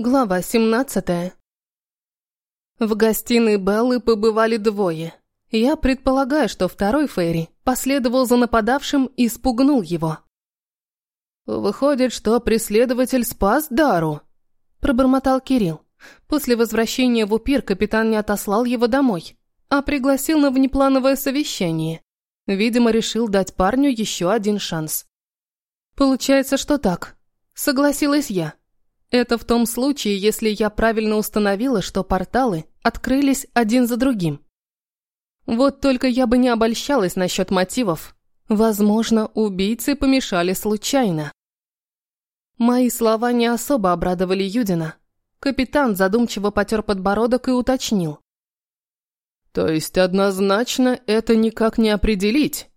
Глава 17 В гостиной Беллы побывали двое. Я предполагаю, что второй Фейри последовал за нападавшим и спугнул его. «Выходит, что преследователь спас Дару», – пробормотал Кирилл. После возвращения в Упир капитан не отослал его домой, а пригласил на внеплановое совещание. Видимо, решил дать парню еще один шанс. «Получается, что так», – согласилась я. Это в том случае, если я правильно установила, что порталы открылись один за другим. Вот только я бы не обольщалась насчет мотивов. Возможно, убийцы помешали случайно. Мои слова не особо обрадовали Юдина. Капитан задумчиво потер подбородок и уточнил. «То есть однозначно это никак не определить?»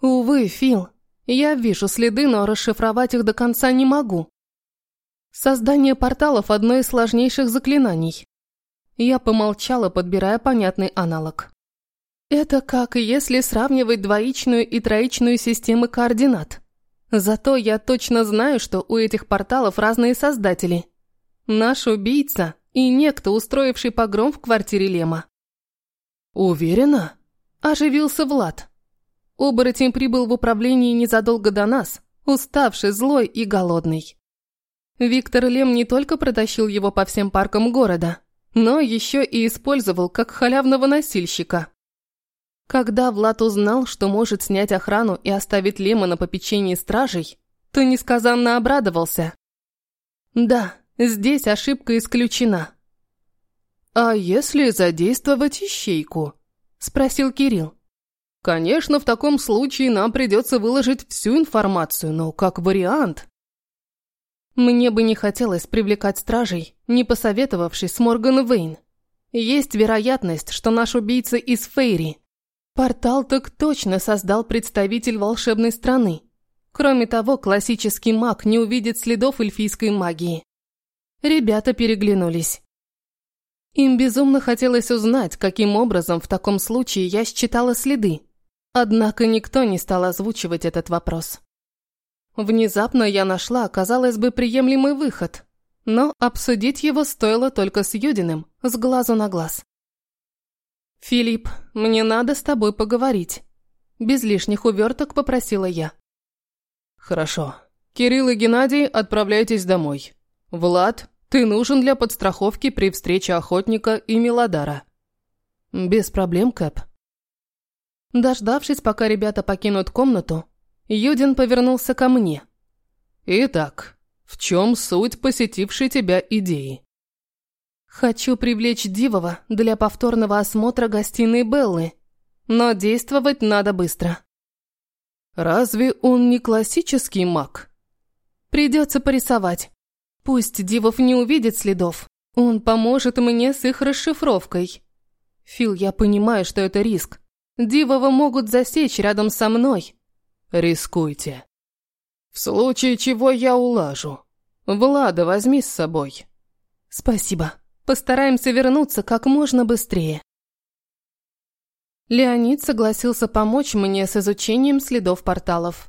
«Увы, Фил, я вижу следы, но расшифровать их до конца не могу. Создание порталов – одно из сложнейших заклинаний. Я помолчала, подбирая понятный аналог. Это как если сравнивать двоичную и троичную системы координат. Зато я точно знаю, что у этих порталов разные создатели. Наш убийца и некто, устроивший погром в квартире Лема. «Уверена?» – оживился Влад. Оборотень прибыл в управление незадолго до нас, уставший, злой и голодный. Виктор Лем не только протащил его по всем паркам города, но еще и использовал как халявного носильщика. Когда Влад узнал, что может снять охрану и оставить Лема на попечении стражей, то несказанно обрадовался. Да, здесь ошибка исключена. «А если задействовать ищейку?» – спросил Кирилл. «Конечно, в таком случае нам придется выложить всю информацию, но как вариант...» Мне бы не хотелось привлекать стражей, не посоветовавшись с Морган Вейн. Есть вероятность, что наш убийца из Фейри. Портал так точно создал представитель волшебной страны. Кроме того, классический маг не увидит следов эльфийской магии. Ребята переглянулись. Им безумно хотелось узнать, каким образом в таком случае я считала следы. Однако никто не стал озвучивать этот вопрос. Внезапно я нашла, казалось бы, приемлемый выход, но обсудить его стоило только с Юдиным, с глазу на глаз. «Филипп, мне надо с тобой поговорить», – без лишних уверток попросила я. «Хорошо. Кирилл и Геннадий, отправляйтесь домой. Влад, ты нужен для подстраховки при встрече охотника и Милодара». «Без проблем, Кэп». Дождавшись, пока ребята покинут комнату, Юдин повернулся ко мне. «Итак, в чем суть посетившей тебя идеи?» «Хочу привлечь Дивова для повторного осмотра гостиной Беллы, но действовать надо быстро». «Разве он не классический маг?» «Придется порисовать. Пусть Дивов не увидит следов, он поможет мне с их расшифровкой. Фил, я понимаю, что это риск. Дивова могут засечь рядом со мной, Рискуйте. В случае чего я улажу. Влада возьми с собой. Спасибо. Постараемся вернуться как можно быстрее. Леонид согласился помочь мне с изучением следов порталов.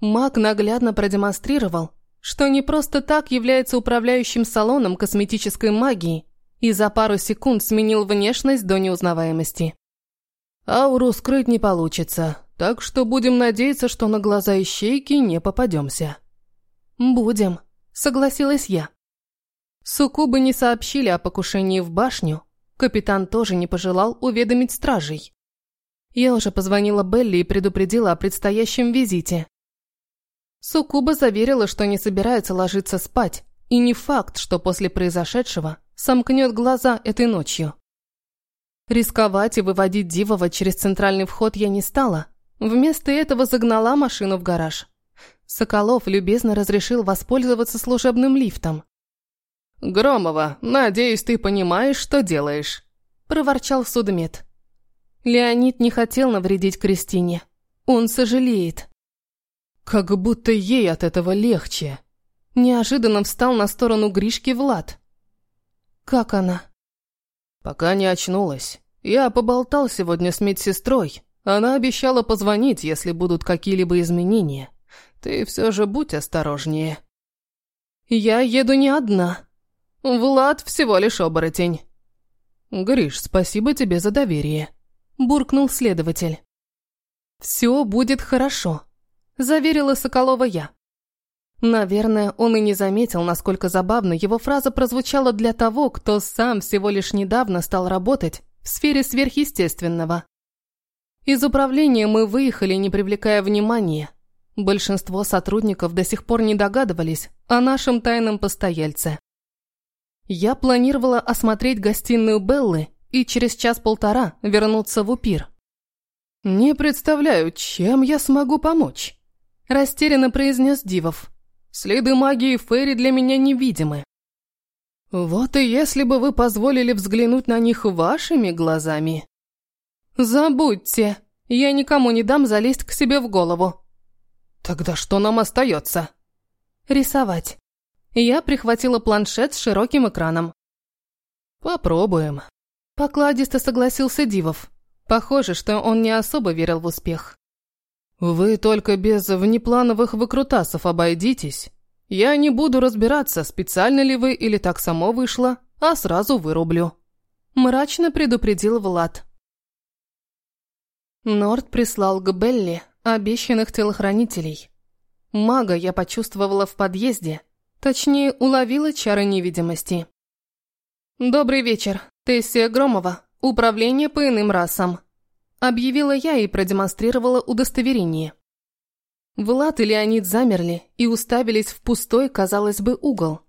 Маг наглядно продемонстрировал, что не просто так является управляющим салоном косметической магии и за пару секунд сменил внешность до неузнаваемости. Ауру скрыть не получится, так что будем надеяться, что на глаза ищейки не попадемся. Будем, согласилась я. Суккубы не сообщили о покушении в башню. Капитан тоже не пожелал уведомить стражей. Я уже позвонила Белли и предупредила о предстоящем визите. Суккуба заверила, что не собирается ложиться спать, и не факт, что после произошедшего сомкнет глаза этой ночью. Рисковать и выводить Дивова через центральный вход я не стала, Вместо этого загнала машину в гараж. Соколов любезно разрешил воспользоваться служебным лифтом. «Громова, надеюсь, ты понимаешь, что делаешь», – проворчал судмед. Леонид не хотел навредить Кристине. Он сожалеет. Как будто ей от этого легче. Неожиданно встал на сторону Гришки Влад. «Как она?» «Пока не очнулась. Я поболтал сегодня с медсестрой. Она обещала позвонить, если будут какие-либо изменения. Ты все же будь осторожнее. Я еду не одна. Влад всего лишь оборотень». «Гриш, спасибо тебе за доверие», – буркнул следователь. «Все будет хорошо», – заверила Соколова я. Наверное, он и не заметил, насколько забавно его фраза прозвучала для того, кто сам всего лишь недавно стал работать в сфере сверхъестественного. Из управления мы выехали, не привлекая внимания. Большинство сотрудников до сих пор не догадывались о нашем тайном постояльце. Я планировала осмотреть гостиную Беллы и через час-полтора вернуться в Упир. «Не представляю, чем я смогу помочь», – растерянно произнес Дивов. Следы магии Фейри для меня невидимы. Вот и если бы вы позволили взглянуть на них вашими глазами. Забудьте, я никому не дам залезть к себе в голову. Тогда что нам остается? Рисовать. Я прихватила планшет с широким экраном. Попробуем. Покладисто согласился Дивов. Похоже, что он не особо верил в успех. «Вы только без внеплановых выкрутасов обойдитесь. Я не буду разбираться, специально ли вы или так само вышло, а сразу вырублю». Мрачно предупредил Влад. Норд прислал к Белли обещанных телохранителей. Мага я почувствовала в подъезде, точнее, уловила чары невидимости. «Добрый вечер, Тессия Громова, управление по иным расам», Объявила я и продемонстрировала удостоверение. Влад и Леонид замерли и уставились в пустой, казалось бы, угол.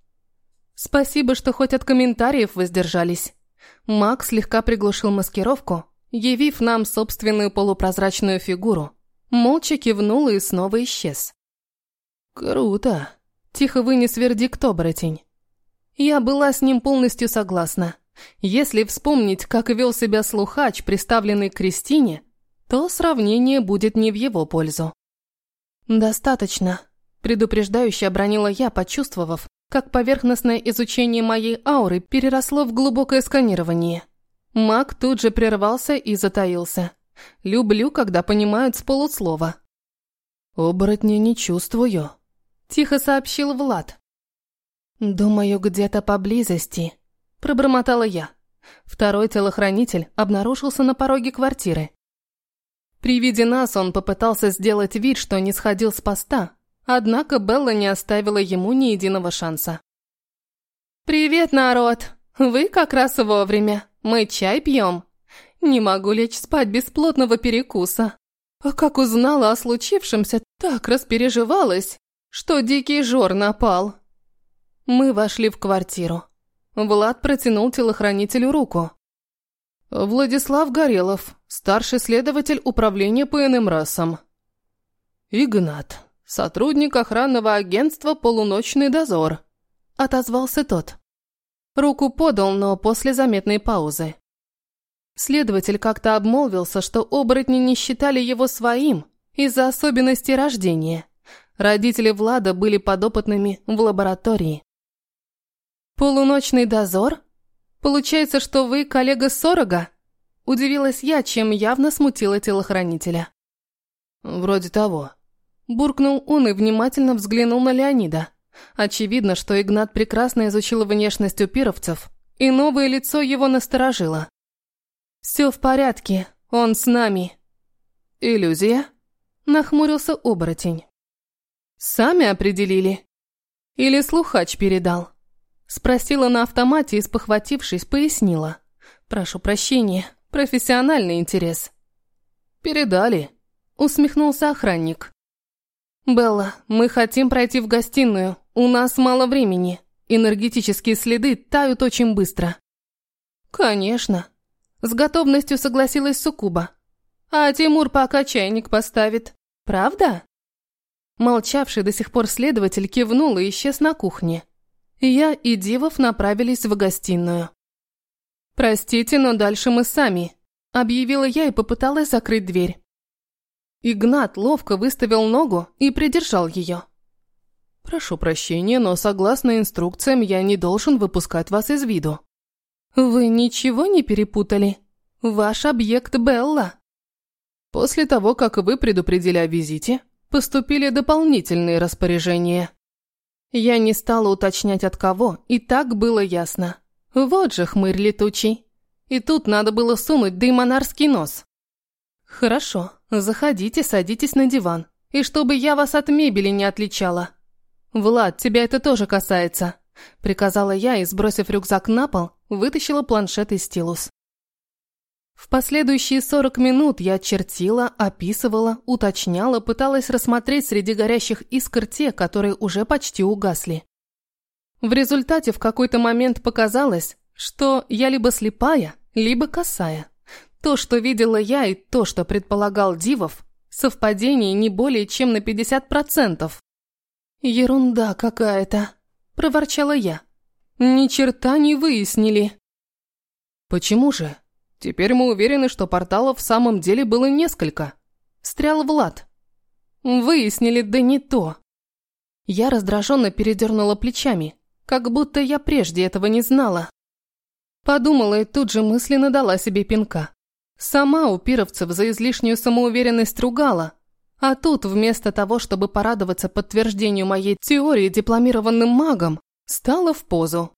Спасибо, что хоть от комментариев воздержались. Макс слегка приглушил маскировку, явив нам собственную полупрозрачную фигуру. Молча кивнул и снова исчез. «Круто!» – тихо вынес вердикт оборотень. Я была с ним полностью согласна. Если вспомнить, как вел себя слухач, приставленный к Кристине, то сравнение будет не в его пользу. «Достаточно», – предупреждающе обронила я, почувствовав, как поверхностное изучение моей ауры переросло в глубокое сканирование. Маг тут же прервался и затаился. «Люблю, когда понимают с полуслова». «Оборотня не чувствую», – тихо сообщил Влад. «Думаю, где-то поблизости», Пробормотала я. Второй телохранитель обнаружился на пороге квартиры. При виде нас он попытался сделать вид, что не сходил с поста, однако Белла не оставила ему ни единого шанса. «Привет, народ! Вы как раз вовремя. Мы чай пьем. Не могу лечь спать без плотного перекуса. А как узнала о случившемся, так распереживалась, что дикий жор напал». Мы вошли в квартиру. Влад протянул телохранителю руку. Владислав Горелов, старший следователь управления по иным расам. Игнат, сотрудник охранного агентства «Полуночный дозор», отозвался тот. Руку подал, но после заметной паузы. Следователь как-то обмолвился, что оборотни не считали его своим из-за особенностей рождения. Родители Влада были подопытными в лаборатории. «Полуночный дозор? Получается, что вы коллега Сорога?» Удивилась я, чем явно смутила телохранителя. «Вроде того». Буркнул он и внимательно взглянул на Леонида. Очевидно, что Игнат прекрасно изучил внешность упировцев, и новое лицо его насторожило. «Все в порядке, он с нами». «Иллюзия?» – нахмурился оборотень. «Сами определили? Или слухач передал?» Спросила на автомате и, спохватившись, пояснила. «Прошу прощения, профессиональный интерес». «Передали», — усмехнулся охранник. «Белла, мы хотим пройти в гостиную. У нас мало времени. Энергетические следы тают очень быстро». «Конечно». С готовностью согласилась Сукуба. «А Тимур пока чайник поставит. Правда?» Молчавший до сих пор следователь кивнул и исчез на кухне. Я и Дивов направились в гостиную. «Простите, но дальше мы сами», – объявила я и попыталась закрыть дверь. Игнат ловко выставил ногу и придержал ее. «Прошу прощения, но согласно инструкциям я не должен выпускать вас из виду». «Вы ничего не перепутали? Ваш объект Белла». После того, как вы предупредили о визите, поступили дополнительные распоряжения. Я не стала уточнять от кого, и так было ясно. Вот же хмырь летучий. И тут надо было сунуть деймонарский нос. Хорошо, заходите, садитесь на диван. И чтобы я вас от мебели не отличала. Влад, тебя это тоже касается. Приказала я и, сбросив рюкзак на пол, вытащила планшет и стилус. В последующие 40 минут я чертила, описывала, уточняла, пыталась рассмотреть среди горящих искр те, которые уже почти угасли. В результате в какой-то момент показалось, что я либо слепая, либо косая. То, что видела я, и то, что предполагал Дивов, совпадение не более чем на 50%. «Ерунда какая-то», – проворчала я. «Ни черта не выяснили». «Почему же? Теперь мы уверены, что порталов в самом деле было несколько», – встрял Влад. «Выяснили, да не то». Я раздраженно передернула плечами, как будто я прежде этого не знала. Подумала и тут же мысленно дала себе пинка. Сама у пировцев за излишнюю самоуверенность ругала, а тут вместо того, чтобы порадоваться подтверждению моей теории дипломированным магом, стала в позу.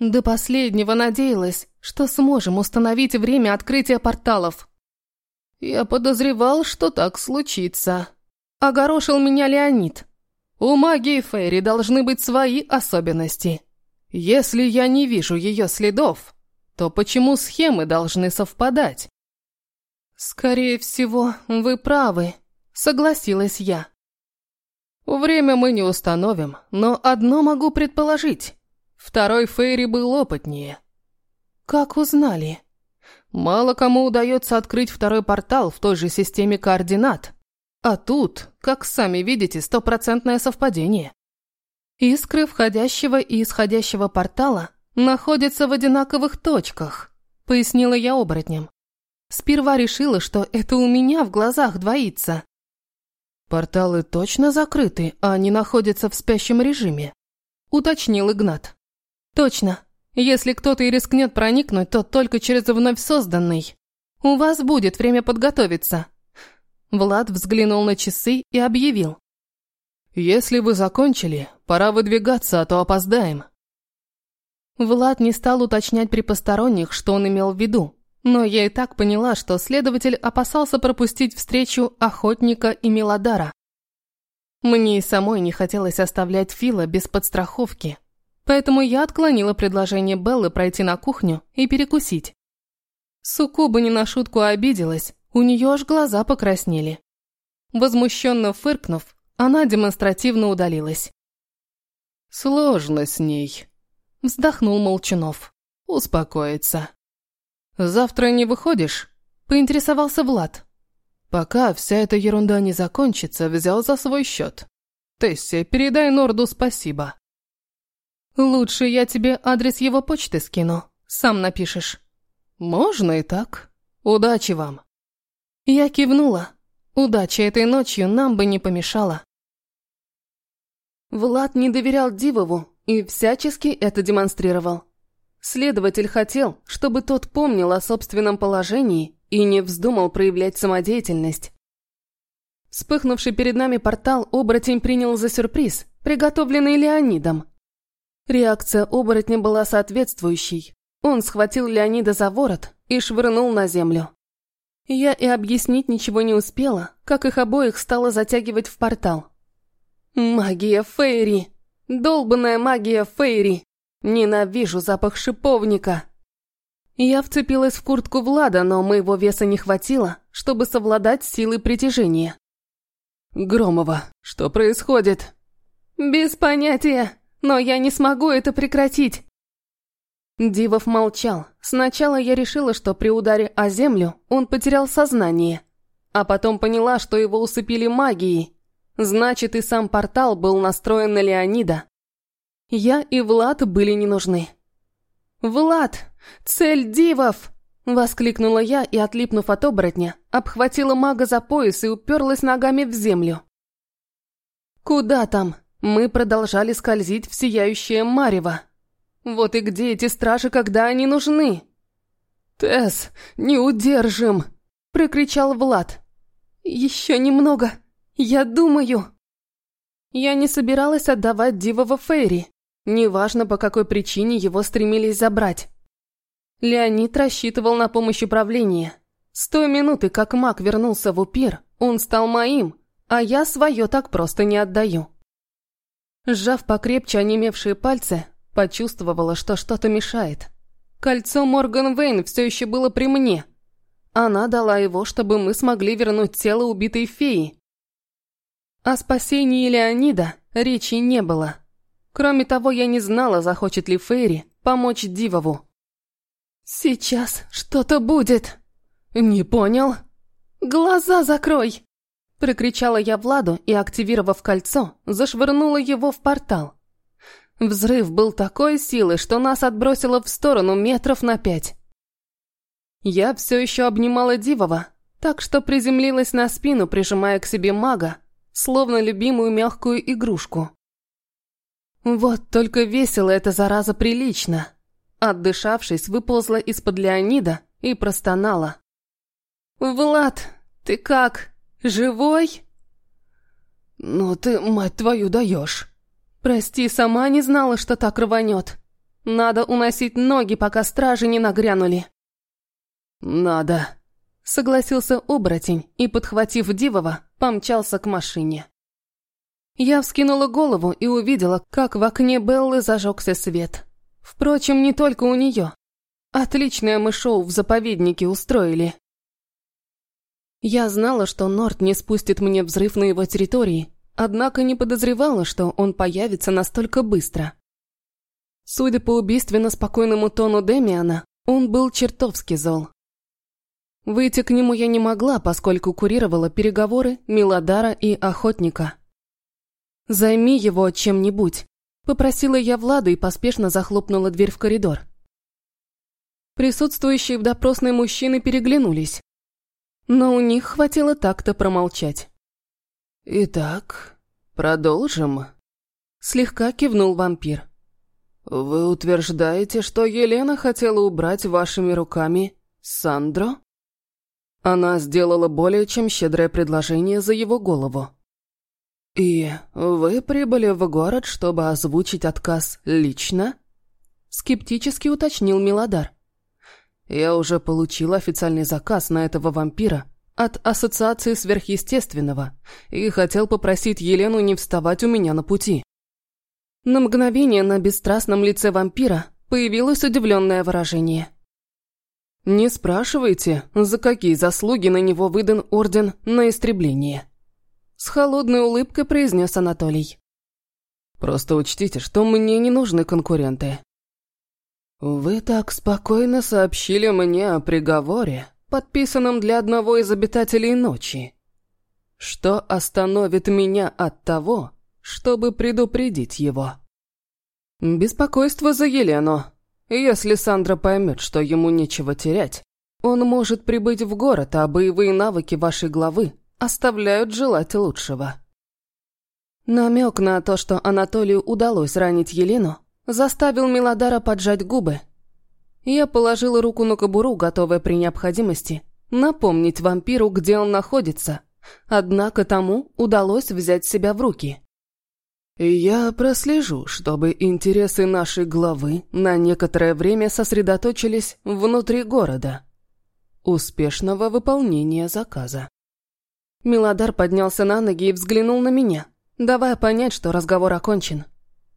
До последнего надеялась, что сможем установить время открытия порталов. Я подозревал, что так случится. Огорошил меня Леонид. У магии Фейри должны быть свои особенности. Если я не вижу ее следов, то почему схемы должны совпадать? Скорее всего, вы правы, согласилась я. Время мы не установим, но одно могу предположить. Второй Фейри был опытнее. Как узнали? Мало кому удается открыть второй портал в той же системе координат. А тут, как сами видите, стопроцентное совпадение. Искры входящего и исходящего портала находятся в одинаковых точках, пояснила я оборотням. Сперва решила, что это у меня в глазах двоится. Порталы точно закрыты, а не находятся в спящем режиме, уточнил Игнат. Точно. Если кто-то и рискнет проникнуть, то только через вновь созданный. У вас будет время подготовиться. Влад взглянул на часы и объявил. «Если вы закончили, пора выдвигаться, а то опоздаем». Влад не стал уточнять при посторонних, что он имел в виду, но я и так поняла, что следователь опасался пропустить встречу охотника и Мелодара. Мне и самой не хотелось оставлять Фила без подстраховки, поэтому я отклонила предложение Беллы пройти на кухню и перекусить. Сукуба не на шутку обиделась, у нее аж глаза покраснели. Возмущенно фыркнув, она демонстративно удалилась. «Сложно с ней», — вздохнул Молчанов. «Успокоиться». «Завтра не выходишь?» — поинтересовался Влад. «Пока вся эта ерунда не закончится, взял за свой счет. Тесси, передай Норду спасибо». «Лучше я тебе адрес его почты скину, сам напишешь». «Можно и так. Удачи вам». Я кивнула. Удача этой ночью нам бы не помешала. Влад не доверял Дивову и всячески это демонстрировал. Следователь хотел, чтобы тот помнил о собственном положении и не вздумал проявлять самодеятельность. Вспыхнувший перед нами портал оборотень принял за сюрприз, приготовленный Леонидом. Реакция оборотня была соответствующей. Он схватил Леонида за ворот и швырнул на землю. Я и объяснить ничего не успела, как их обоих стало затягивать в портал. Магия Фейри! Долбанная магия Фейри! Ненавижу запах шиповника! Я вцепилась в куртку Влада, но моего веса не хватило, чтобы совладать с силой притяжения. «Громова, что происходит?» «Без понятия, но я не смогу это прекратить!» Дивов молчал. Сначала я решила, что при ударе о землю он потерял сознание. А потом поняла, что его усыпили магией. Значит, и сам портал был настроен на Леонида. Я и Влад были не нужны. «Влад! Цель Дивов!» Воскликнула я и, отлипнув от оборотня, обхватила мага за пояс и уперлась ногами в землю. «Куда там?» Мы продолжали скользить в сияющее марево. Вот и где эти стражи, когда они нужны? «Тесс, не удержим!» – прокричал Влад. «Еще немного, я думаю!» Я не собиралась отдавать Дивова Фейри. Неважно, по какой причине его стремились забрать. Леонид рассчитывал на помощь управления. С той минуты, как маг вернулся в Упир, он стал моим, а я свое так просто не отдаю. Сжав покрепче онемевшие пальцы, почувствовала, что что-то мешает. Кольцо Морган Вейн все еще было при мне. Она дала его, чтобы мы смогли вернуть тело убитой феи. О спасении Леонида речи не было. Кроме того, я не знала, захочет ли Фейри помочь Дивову. «Сейчас что-то будет!» «Не понял?» «Глаза закрой!» Прикричала я Владу и, активировав кольцо, зашвырнула его в портал. Взрыв был такой силы, что нас отбросило в сторону метров на пять. Я все еще обнимала Дивова, так что приземлилась на спину, прижимая к себе мага, словно любимую мягкую игрушку. Вот только весело эта зараза прилично. Отдышавшись, выползла из-под Леонида и простонала. «Влад, ты как? Живой?» «Ну ты, мать твою, даешь!» «Прости, сама не знала, что так рванет. Надо уносить ноги, пока стражи не нагрянули». «Надо», — согласился оборотень и, подхватив Дивова, помчался к машине. Я вскинула голову и увидела, как в окне Беллы зажегся свет. Впрочем, не только у нее. Отличное мы шоу в заповеднике устроили. Я знала, что Норт не спустит мне взрыв на его территории, Однако не подозревала, что он появится настолько быстро. Судя по убийственно спокойному тону Демиана, он был чертовски зол. Выйти к нему я не могла, поскольку курировала переговоры Милодара и Охотника. «Займи его чем-нибудь», — попросила я Влада и поспешно захлопнула дверь в коридор. Присутствующие в допросной мужчины переглянулись, но у них хватило так-то промолчать. «Итак, продолжим?» Слегка кивнул вампир. «Вы утверждаете, что Елена хотела убрать вашими руками Сандро?» Она сделала более чем щедрое предложение за его голову. «И вы прибыли в город, чтобы озвучить отказ лично?» Скептически уточнил Милодар. «Я уже получил официальный заказ на этого вампира от Ассоциации Сверхъестественного и хотел попросить Елену не вставать у меня на пути. На мгновение на бесстрастном лице вампира появилось удивленное выражение. «Не спрашивайте, за какие заслуги на него выдан орден на истребление?» С холодной улыбкой произнес Анатолий. «Просто учтите, что мне не нужны конкуренты». «Вы так спокойно сообщили мне о приговоре», подписанном для одного из обитателей ночи. Что остановит меня от того, чтобы предупредить его? Беспокойство за Елену. Если Сандра поймет, что ему нечего терять, он может прибыть в город, а боевые навыки вашей главы оставляют желать лучшего. Намек на то, что Анатолию удалось ранить Елену, заставил Милодара поджать губы я положила руку на кобуру, готовая при необходимости напомнить вампиру, где он находится. Однако тому удалось взять себя в руки. «Я прослежу, чтобы интересы нашей главы на некоторое время сосредоточились внутри города. Успешного выполнения заказа». Милодар поднялся на ноги и взглянул на меня, давая понять, что разговор окончен.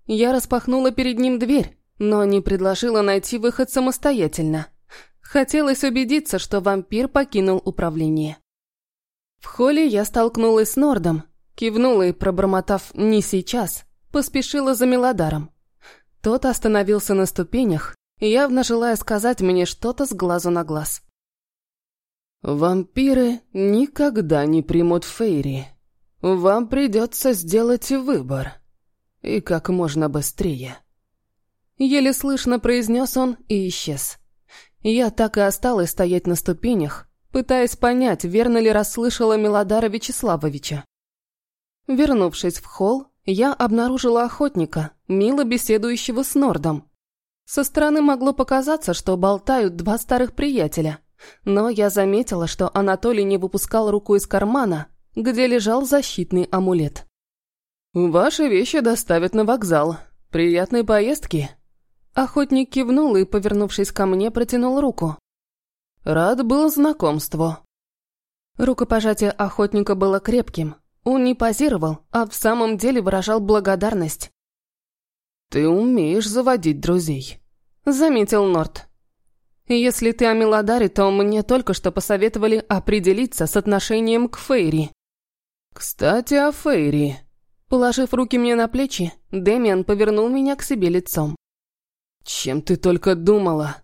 Я распахнула перед ним дверь, но не предложила найти выход самостоятельно. Хотелось убедиться, что вампир покинул управление. В холле я столкнулась с Нордом, кивнула и, пробормотав «не сейчас», поспешила за Мелодаром. Тот остановился на ступенях, явно желая сказать мне что-то с глазу на глаз. «Вампиры никогда не примут Фейри. Вам придется сделать выбор. И как можно быстрее». Еле слышно произнес он и исчез. Я так и осталась стоять на ступенях, пытаясь понять, верно ли расслышала Мелодара Вячеславовича. Вернувшись в холл, я обнаружила охотника, мило беседующего с Нордом. Со стороны могло показаться, что болтают два старых приятеля, но я заметила, что Анатолий не выпускал руку из кармана, где лежал защитный амулет. «Ваши вещи доставят на вокзал. Приятной поездки!» Охотник кивнул и, повернувшись ко мне, протянул руку. Рад был знакомству. Рукопожатие охотника было крепким. Он не позировал, а в самом деле выражал благодарность. «Ты умеешь заводить друзей», — заметил Норт. «Если ты о Мелодаре, то мне только что посоветовали определиться с отношением к Фейри». «Кстати, о Фейри». Положив руки мне на плечи, Дэмиан повернул меня к себе лицом. «Чем ты только думала?»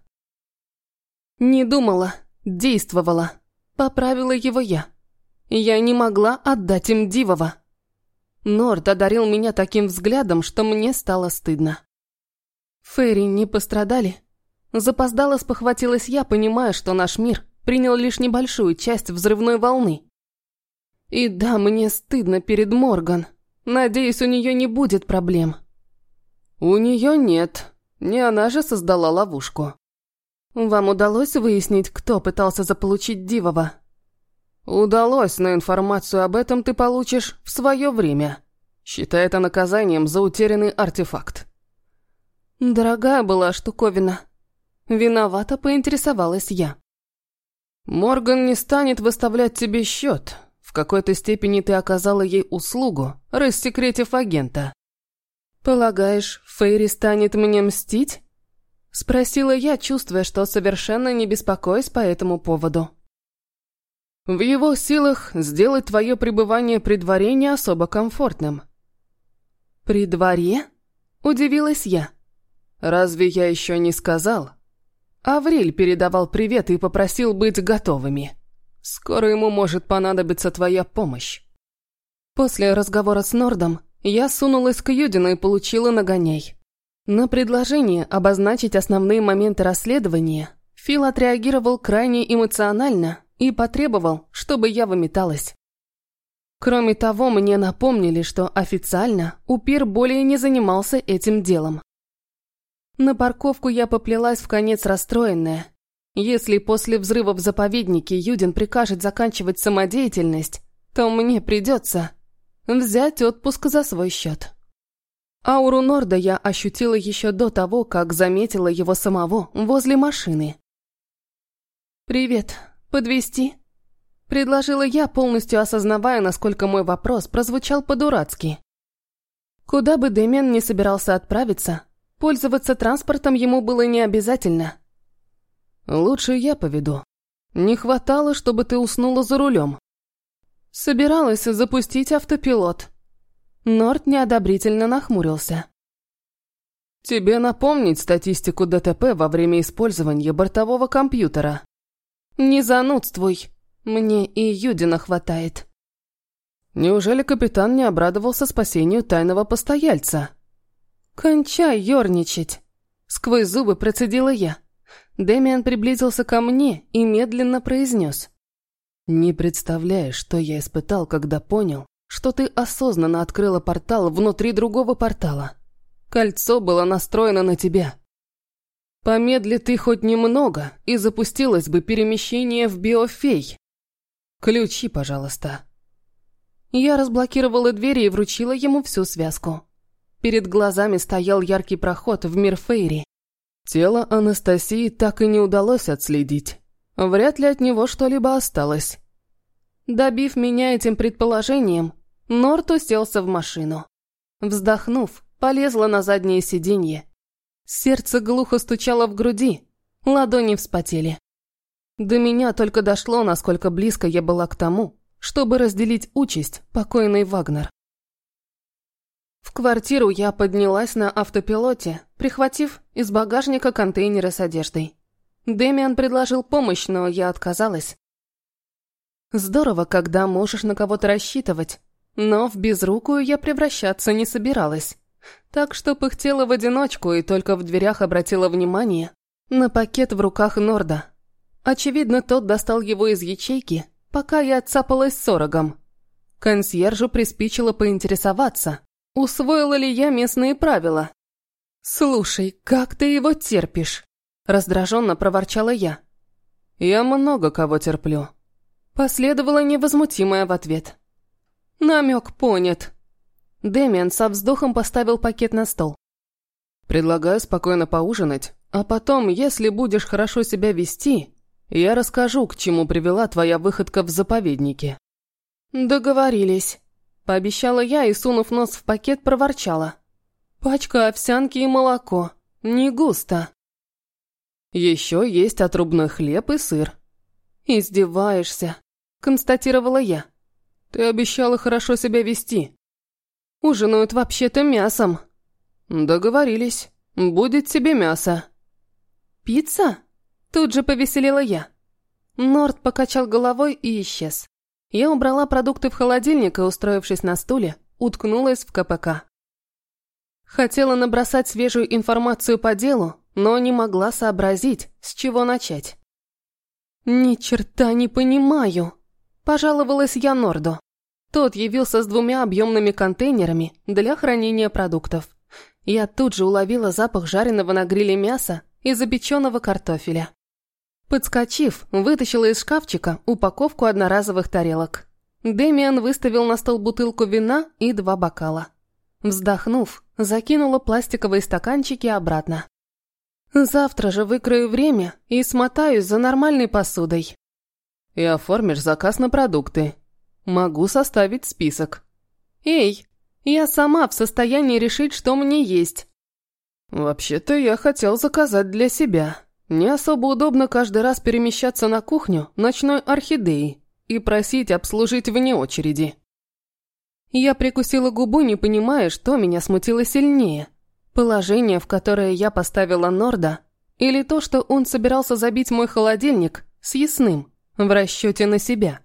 «Не думала, действовала», — поправила его я. Я не могла отдать им Дивова. Норд одарил меня таким взглядом, что мне стало стыдно. Фейри не пострадали. Запоздало спохватилась я, понимая, что наш мир принял лишь небольшую часть взрывной волны. И да, мне стыдно перед Морган. Надеюсь, у нее не будет проблем. У нее нет. Не она же создала ловушку. Вам удалось выяснить, кто пытался заполучить Дивова? «Удалось, но информацию об этом ты получишь в свое время. Считай это наказанием за утерянный артефакт». Дорогая была штуковина. Виновата поинтересовалась я. Морган не станет выставлять тебе счет. В какой-то степени ты оказала ей услугу, рассекретив агента. Полагаешь, Фейри станет мне мстить? Спросила я, чувствуя, что совершенно не беспокоюсь по этому поводу. В его силах сделать твое пребывание при дворе не особо комфортным. «При дворе?» – удивилась я. «Разве я еще не сказал?» Авриль передавал привет и попросил быть готовыми. Скоро ему может понадобиться твоя помощь. После разговора с Нордом я сунулась к Юдину и получила нагоняй. На предложение обозначить основные моменты расследования Фил отреагировал крайне эмоционально и потребовал, чтобы я выметалась. Кроме того, мне напомнили, что официально Упир более не занимался этим делом. На парковку я поплелась в конец расстроенная. Если после взрыва в заповеднике Юдин прикажет заканчивать самодеятельность, то мне придется взять отпуск за свой счет. Ауру Норда я ощутила еще до того, как заметила его самого возле машины. «Привет», «Подвести? Предложила я, полностью осознавая, насколько мой вопрос прозвучал по-дурацки. Куда бы Дэмиан не собирался отправиться, пользоваться транспортом ему было не обязательно. «Лучше я поведу. Не хватало, чтобы ты уснула за рулем». Собиралась запустить автопилот. Норт неодобрительно нахмурился. «Тебе напомнить статистику ДТП во время использования бортового компьютера?» «Не занудствуй. Мне и Юдина хватает». Неужели капитан не обрадовался спасению тайного постояльца? «Кончай ерничать!» Сквозь зубы процедила я. Дэмиан приблизился ко мне и медленно произнес. «Не представляешь, что я испытал, когда понял, что ты осознанно открыла портал внутри другого портала. Кольцо было настроено на тебя, Помедли ты хоть немного, и запустилось бы перемещение в биофей. Ключи, пожалуйста. Я разблокировала двери и вручила ему всю связку. Перед глазами стоял яркий проход в мир Фейри. Тело Анастасии так и не удалось отследить. Вряд ли от него что-либо осталось. Добив меня этим предположением, Норт уселся в машину. Вздохнув, полезла на заднее сиденье Сердце глухо стучало в груди, ладони вспотели. До меня только дошло, насколько близко я была к тому, чтобы разделить участь покойной Вагнер. В квартиру я поднялась на автопилоте, прихватив из багажника контейнеры с одеждой. Дэмиан предложил помощь, но я отказалась. Здорово, когда можешь на кого-то рассчитывать, но в безрукую я превращаться не собиралась. Так что пыхтела в одиночку и только в дверях обратила внимание на пакет в руках Норда. Очевидно, тот достал его из ячейки, пока я отцапалась с орогом. Консьержу приспичило поинтересоваться, усвоила ли я местные правила. «Слушай, как ты его терпишь?» Раздраженно проворчала я. «Я много кого терплю». Последовала невозмутимая в ответ. «Намек понят», Дэмиан со вздохом поставил пакет на стол. «Предлагаю спокойно поужинать, а потом, если будешь хорошо себя вести, я расскажу, к чему привела твоя выходка в заповеднике». «Договорились», — пообещала я и, сунув нос в пакет, проворчала. «Пачка овсянки и молоко. Не густо». «Еще есть отрубной хлеб и сыр». «Издеваешься», — констатировала я. «Ты обещала хорошо себя вести». «Ужинают вообще-то мясом». «Договорились. Будет тебе мясо». «Пицца?» Тут же повеселила я. Норд покачал головой и исчез. Я убрала продукты в холодильник и, устроившись на стуле, уткнулась в КПК. Хотела набросать свежую информацию по делу, но не могла сообразить, с чего начать. «Ни черта не понимаю», – пожаловалась я Норду. Тот явился с двумя объемными контейнерами для хранения продуктов. Я тут же уловила запах жареного на гриле мяса и запеченного картофеля. Подскочив, вытащила из шкафчика упаковку одноразовых тарелок. Дэмиан выставил на стол бутылку вина и два бокала. Вздохнув, закинула пластиковые стаканчики обратно. Завтра же выкрою время и смотаюсь за нормальной посудой. И оформишь заказ на продукты. Могу составить список. Эй, я сама в состоянии решить, что мне есть. Вообще-то я хотел заказать для себя. Не особо удобно каждый раз перемещаться на кухню ночной орхидеи и просить обслужить вне очереди. Я прикусила губу, не понимая, что меня смутило сильнее. Положение, в которое я поставила Норда, или то, что он собирался забить мой холодильник с ясным, в расчете на себя.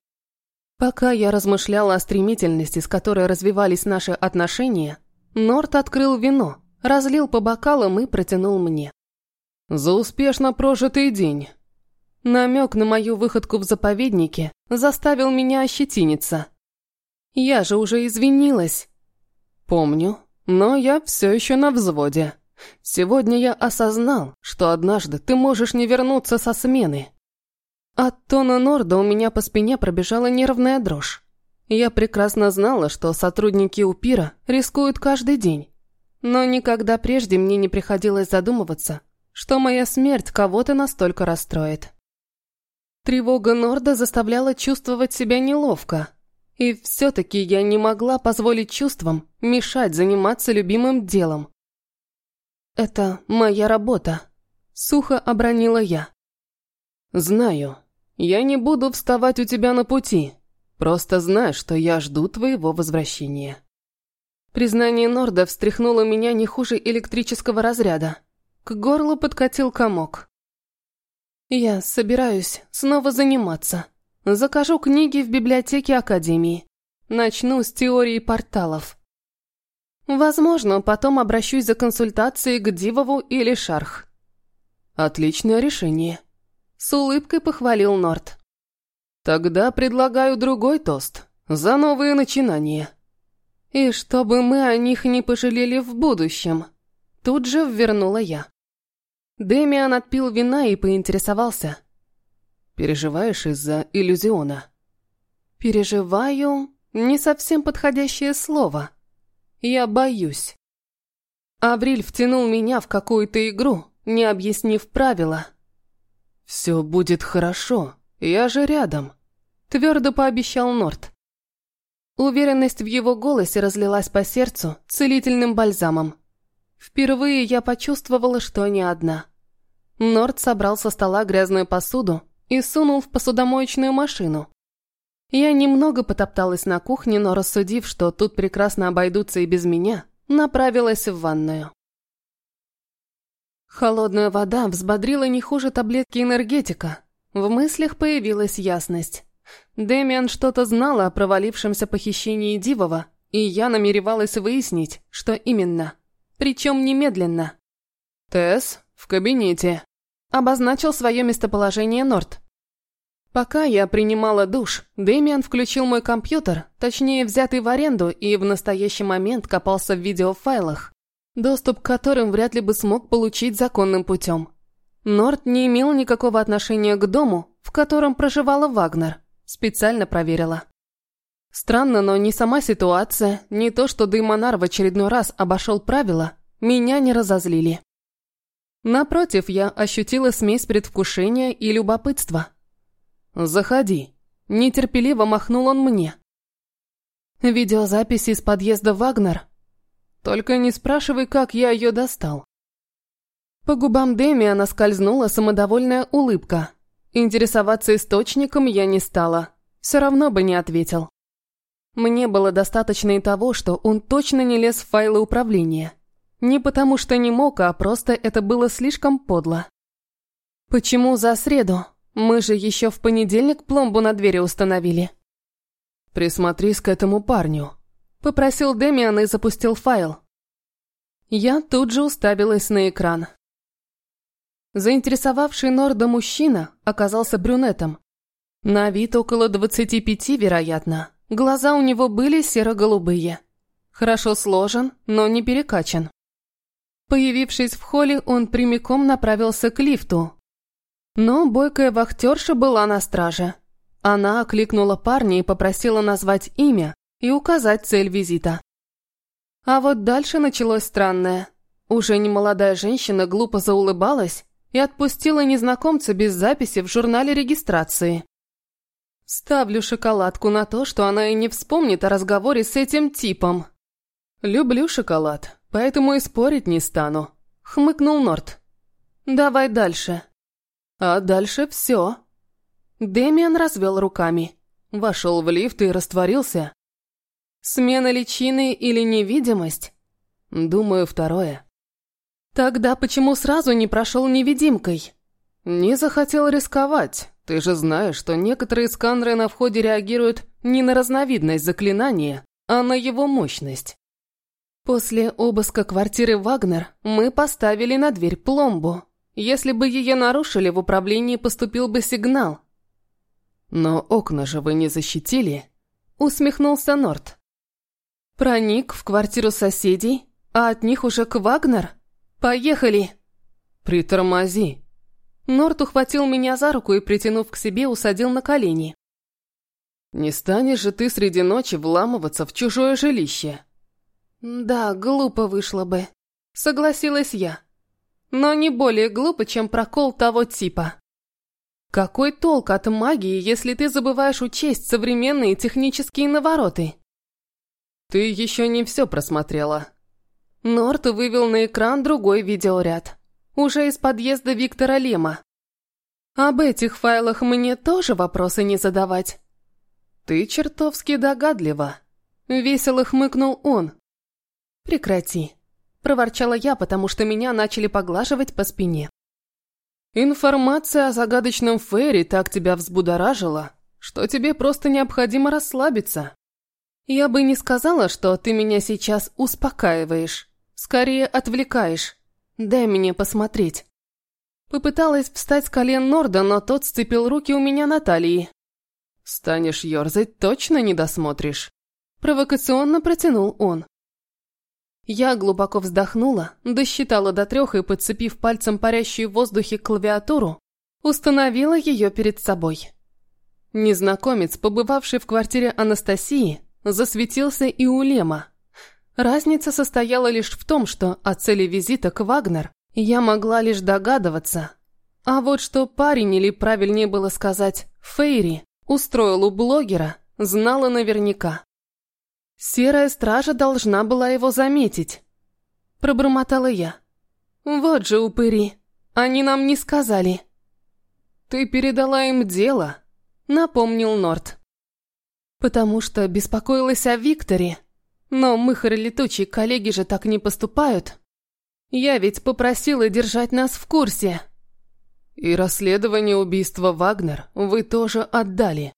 Пока я размышляла о стремительности, с которой развивались наши отношения, Норд открыл вино, разлил по бокалам и протянул мне. За успешно прожитый день. Намек на мою выходку в заповеднике заставил меня ощетиниться. Я же уже извинилась. Помню, но я все еще на взводе. Сегодня я осознал, что однажды ты можешь не вернуться со смены. От тона Норда у меня по спине пробежала нервная дрожь. Я прекрасно знала, что сотрудники УПИРа рискуют каждый день. Но никогда прежде мне не приходилось задумываться, что моя смерть кого-то настолько расстроит. Тревога Норда заставляла чувствовать себя неловко. И все-таки я не могла позволить чувствам мешать заниматься любимым делом. «Это моя работа», — сухо обронила я. «Знаю. Я не буду вставать у тебя на пути. Просто знай, что я жду твоего возвращения». Признание Норда встряхнуло меня не хуже электрического разряда. К горлу подкатил комок. Я собираюсь снова заниматься. Закажу книги в библиотеке Академии. Начну с теории порталов. Возможно, потом обращусь за консультацией к Дивову или Шарх. Отличное решение. С улыбкой похвалил Норт. Тогда предлагаю другой тост. За новые начинания. И чтобы мы о них не пожалели в будущем. Тут же ввернула я. Дэмиан отпил вина и поинтересовался. «Переживаешь из-за иллюзиона?» «Переживаю» — не совсем подходящее слово. Я боюсь. Авриль втянул меня в какую-то игру, не объяснив правила. «Все будет хорошо, я же рядом», — твердо пообещал Норт. Уверенность в его голосе разлилась по сердцу целительным бальзамом. Впервые я почувствовала, что не одна. Норд собрал со стола грязную посуду и сунул в посудомоечную машину. Я немного потопталась на кухне, но рассудив, что тут прекрасно обойдутся и без меня, направилась в ванную. Холодная вода взбодрила не хуже таблетки энергетика. В мыслях появилась ясность. Дэмиан что-то знала о провалившемся похищении Дивова, и я намеревалась выяснить, что именно. Причем немедленно. «Тесс, в кабинете», — обозначил свое местоположение Норт. Пока я принимала душ, Дэмиан включил мой компьютер, точнее взятый в аренду, и в настоящий момент копался в видеофайлах, доступ к которым вряд ли бы смог получить законным путем. Норт не имел никакого отношения к дому, в котором проживала Вагнер. Специально проверила. Странно, но ни сама ситуация, ни то, что Деймонар в очередной раз обошел правила, меня не разозлили. Напротив, я ощутила смесь предвкушения и любопытства. «Заходи», – нетерпеливо махнул он мне. Видеозапись из подъезда Вагнер. Только не спрашивай, как я ее достал. По губам Демиана скользнула самодовольная улыбка. Интересоваться источником я не стала. Все равно бы не ответил. Мне было достаточно и того, что он точно не лез в файлы управления. Не потому что не мог, а просто это было слишком подло. Почему за среду? Мы же еще в понедельник пломбу на двери установили. Присмотрись к этому парню. Попросил Демиан и запустил файл. Я тут же уставилась на экран. Заинтересовавший Норда мужчина оказался брюнетом. На вид около 25, вероятно. Глаза у него были серо-голубые. Хорошо сложен, но не перекачан. Появившись в холле, он прямиком направился к лифту. Но бойкая вахтерша была на страже. Она окликнула парня и попросила назвать имя и указать цель визита. А вот дальше началось странное. Уже немолодая женщина глупо заулыбалась и отпустила незнакомца без записи в журнале регистрации. Ставлю шоколадку на то, что она и не вспомнит о разговоре с этим типом. Люблю шоколад, поэтому и спорить не стану. Хмыкнул Норт. Давай дальше. А дальше все. Дэмиан развел руками. Вошел в лифт и растворился. Смена личины или невидимость? Думаю, второе. Тогда почему сразу не прошел невидимкой? Не захотел рисковать. Ты же знаешь, что некоторые сканеры на входе реагируют не на разновидность заклинания, а на его мощность. После обыска квартиры Вагнер мы поставили на дверь пломбу. Если бы ее нарушили, в управлении поступил бы сигнал. Но окна же вы не защитили, усмехнулся Норт. Проник в квартиру соседей, а от них уже к Вагнер? «Поехали!» «Притормози!» Норт ухватил меня за руку и, притянув к себе, усадил на колени. «Не станешь же ты среди ночи вламываться в чужое жилище?» «Да, глупо вышло бы», — согласилась я. «Но не более глупо, чем прокол того типа». «Какой толк от магии, если ты забываешь учесть современные технические навороты?» «Ты еще не все просмотрела», Норт вывел на экран другой видеоряд. Уже из подъезда Виктора Лема. Об этих файлах мне тоже вопросы не задавать. Ты чертовски догадлива. Весело хмыкнул он. Прекрати. Проворчала я, потому что меня начали поглаживать по спине. Информация о загадочном Ферри так тебя взбудоражила, что тебе просто необходимо расслабиться. Я бы не сказала, что ты меня сейчас успокаиваешь. Скорее отвлекаешь. Дай мне посмотреть. Попыталась встать с колен Норда, но тот сцепил руки у меня на талии. «Станешь ерзать, точно не досмотришь?» Провокационно протянул он. Я глубоко вздохнула, досчитала до трех и, подцепив пальцем парящую в воздухе клавиатуру, установила ее перед собой. Незнакомец, побывавший в квартире Анастасии, засветился и у Лема. Разница состояла лишь в том, что о цели визита к Вагнер я могла лишь догадываться. А вот что парень, или правильнее было сказать, Фейри, устроил у блогера, знала наверняка. Серая стража должна была его заметить. Пробормотала я. Вот же упыри, они нам не сказали. Ты передала им дело, напомнил Норт. Потому что беспокоилась о Викторе, но мыхары летучие коллеги же так не поступают. Я ведь попросила держать нас в курсе. И расследование убийства Вагнер вы тоже отдали.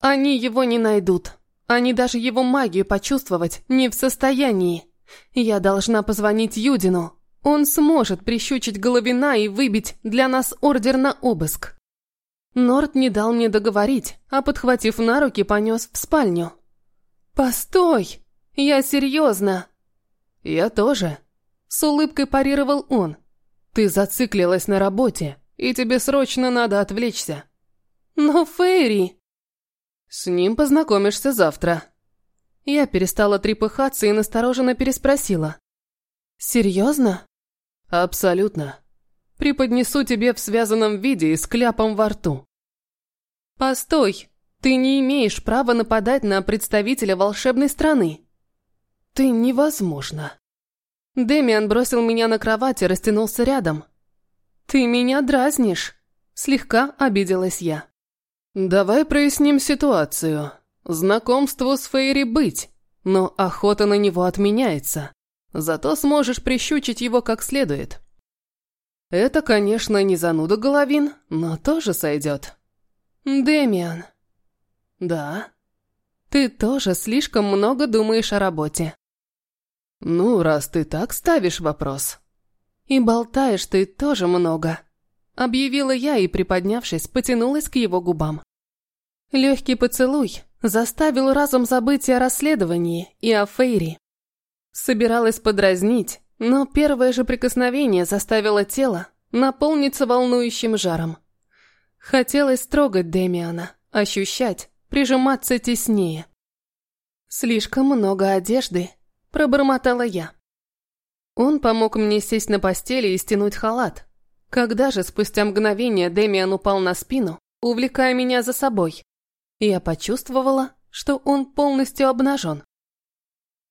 Они его не найдут. Они даже его магию почувствовать не в состоянии. Я должна позвонить Юдину. Он сможет прищучить Головина и выбить для нас ордер на обыск. Норт не дал мне договорить, а, подхватив на руки, понес в спальню. «Постой!» «Я серьезно!» «Я тоже!» С улыбкой парировал он. «Ты зациклилась на работе, и тебе срочно надо отвлечься!» «Но Фейри...» С ним познакомишься завтра. Я перестала трепыхаться и настороженно переспросила. Серьезно? Абсолютно. Преподнесу тебе в связанном виде и с кляпом во рту. Постой, ты не имеешь права нападать на представителя волшебной страны. Ты невозможно. Демиан бросил меня на кровать и растянулся рядом. Ты меня дразнишь. Слегка обиделась я. Давай проясним ситуацию. Знакомству с Фейри быть, но охота на него отменяется. Зато сможешь прищучить его как следует. Это, конечно, не зануда Головин, но тоже сойдет. Демиан. Да. Ты тоже слишком много думаешь о работе. Ну, раз ты так ставишь вопрос. И болтаешь ты тоже много. Объявила я и, приподнявшись, потянулась к его губам. Легкий поцелуй заставил разум забыть о расследовании и о Фейри. Собиралась подразнить, но первое же прикосновение заставило тело наполниться волнующим жаром. Хотелось трогать Демиана, ощущать, прижиматься теснее. «Слишком много одежды», – пробормотала я. Он помог мне сесть на постели и стянуть халат. Когда же спустя мгновение Демиан упал на спину, увлекая меня за собой, я почувствовала, что он полностью обнажен.